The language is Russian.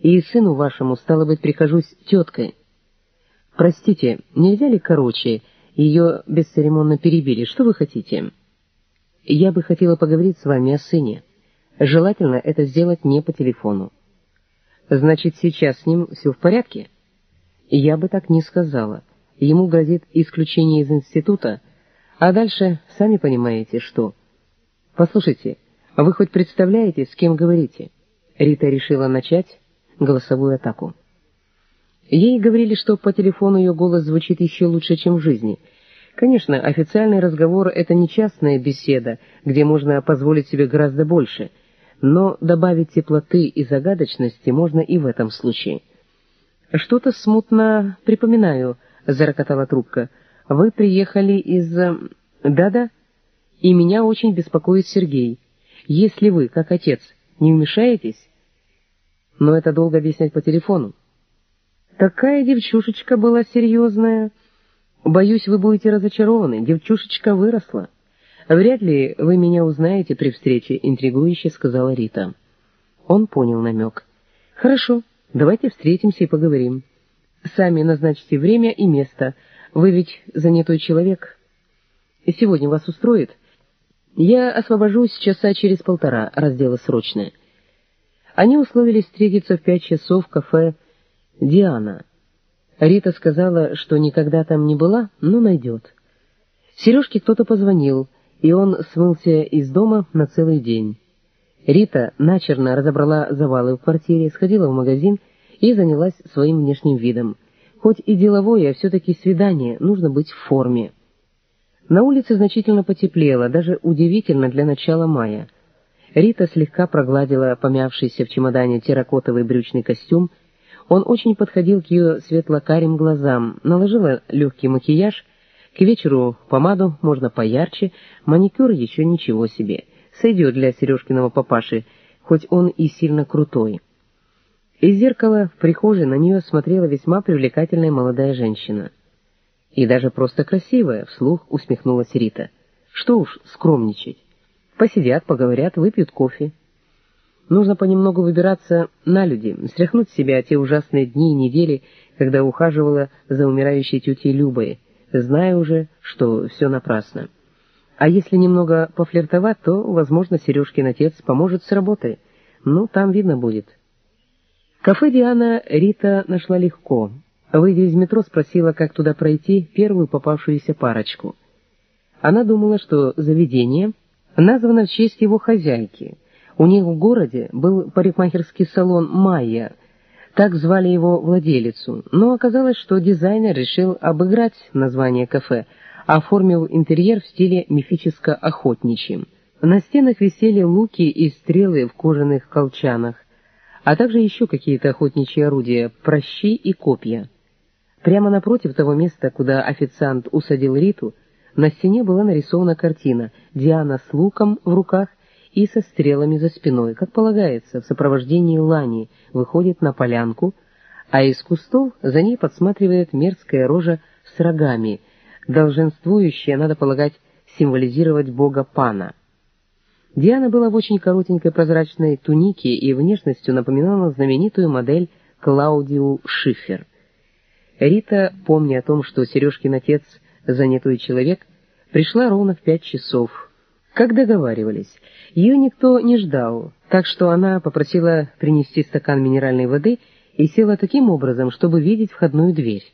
и сыну вашему, стало быть, прихожусь теткой. Простите, нельзя ли короче? Ее бесцеремонно перебили. Что вы хотите? Я бы хотела поговорить с вами о сыне. Желательно это сделать не по телефону. Значит, сейчас с ним все в порядке? Я бы так не сказала. Ему грозит исключение из института, а дальше сами понимаете, что... Послушайте, вы хоть представляете, с кем говорите? Рита решила начать голосовую атаку. Ей говорили, что по телефону ее голос звучит еще лучше, чем в жизни. Конечно, официальный разговор — это не частная беседа, где можно позволить себе гораздо больше, но добавить теплоты и загадочности можно и в этом случае. «Что-то смутно припоминаю», — зарокотала трубка. «Вы приехали из...» «Да-да. И меня очень беспокоит Сергей. Если вы, как отец, не вмешаетесь...» «Но это долго объяснять по телефону». «Такая девчушечка была серьезная. Боюсь, вы будете разочарованы. Девчушечка выросла». «Вряд ли вы меня узнаете при встрече», — интригующе сказала Рита. Он понял намек. «Хорошо, давайте встретимся и поговорим. Сами назначьте время и место. Вы ведь занятой человек». Сегодня вас устроит? Я освобожусь часа через полтора, раздела срочное. Они условились встретиться в пять часов в кафе «Диана». Рита сказала, что никогда там не была, но найдет. Сережке кто-то позвонил, и он смылся из дома на целый день. Рита начерно разобрала завалы в квартире, сходила в магазин и занялась своим внешним видом. Хоть и деловое, а все-таки свидание, нужно быть в форме. На улице значительно потеплело, даже удивительно для начала мая. Рита слегка прогладила помявшийся в чемодане терракотовый брючный костюм. Он очень подходил к ее светло-карим глазам, наложила легкий макияж, к вечеру помаду можно поярче, маникюр еще ничего себе. Сойдет для Сережкиного папаши, хоть он и сильно крутой. Из зеркала в прихожей на нее смотрела весьма привлекательная молодая женщина. И даже просто красивая, вслух усмехнулась Рита. Что уж скромничать. Посидят, поговорят, выпьют кофе. Нужно понемногу выбираться на люди, стряхнуть с себя те ужасные дни и недели, когда ухаживала за умирающей тетей Любой, зная уже, что все напрасно. А если немного пофлиртовать, то, возможно, Сережкин отец поможет с работой. Ну, там видно будет. Кафе «Диана» Рита нашла легко. Выйдя из метро, спросила, как туда пройти первую попавшуюся парочку. Она думала, что заведение названо в честь его хозяйки. У них в городе был парикмахерский салон «Майя», так звали его владелицу, но оказалось, что дизайнер решил обыграть название кафе, оформив интерьер в стиле мифическо-охотничьем. На стенах висели луки и стрелы в кожаных колчанах, а также еще какие-то охотничьи орудия, прощи и копья. Прямо напротив того места, куда официант усадил Риту, на стене была нарисована картина. Диана с луком в руках и со стрелами за спиной, как полагается, в сопровождении лани, выходит на полянку, а из кустов за ней подсматривает мерзкая рожа с рогами, долженствующая, надо полагать, символизировать бога Пана. Диана была в очень коротенькой прозрачной тунике и внешностью напоминала знаменитую модель Клаудиу Шифер — Рита, помня о том, что Сережкин отец занятой человек, пришла ровно в пять часов. Как договаривались, ее никто не ждал, так что она попросила принести стакан минеральной воды и села таким образом, чтобы видеть входную дверь.